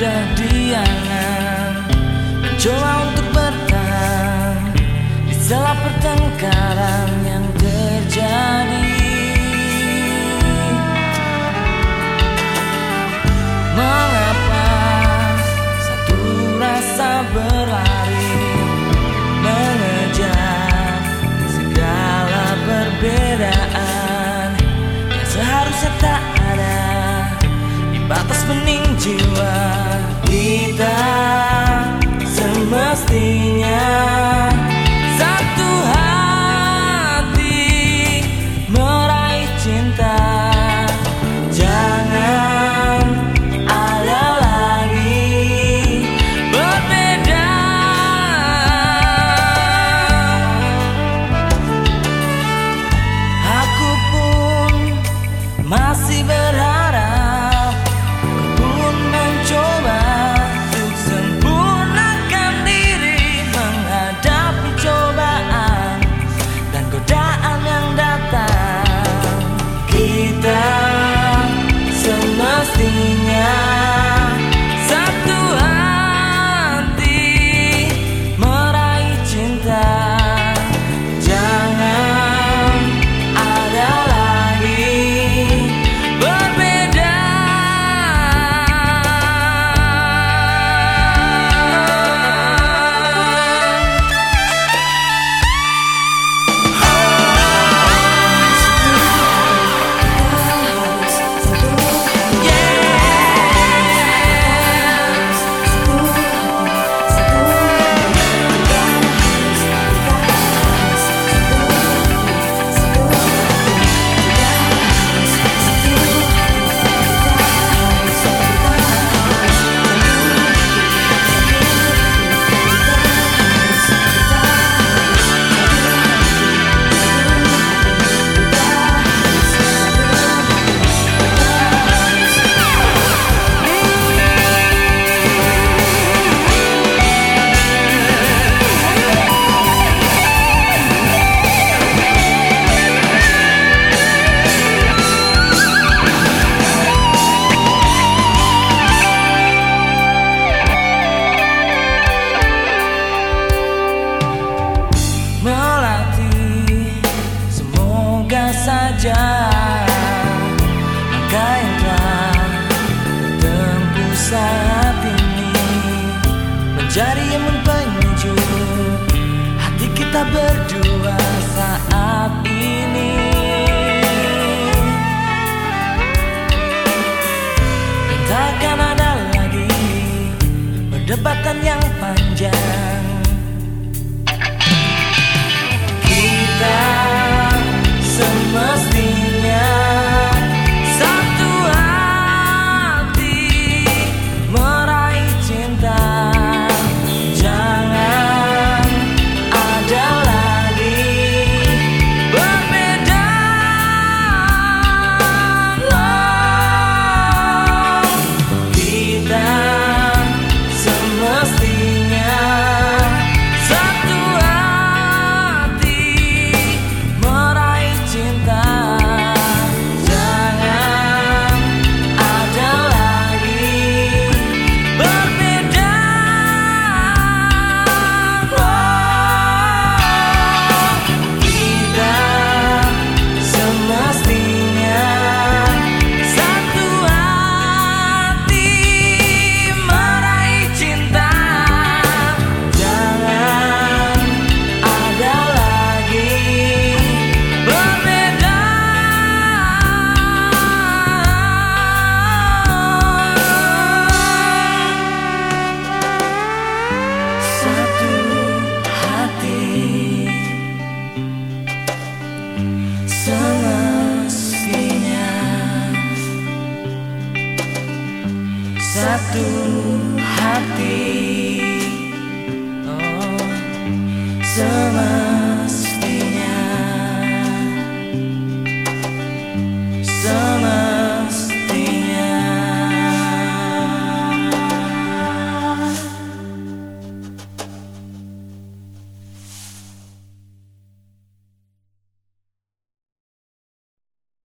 sudah diangan Mencoba untuk bertahan Di salah pertengkaran yang terjadi. Dari yang membanjur. Hati kita berdua. satu hati. Oh, semua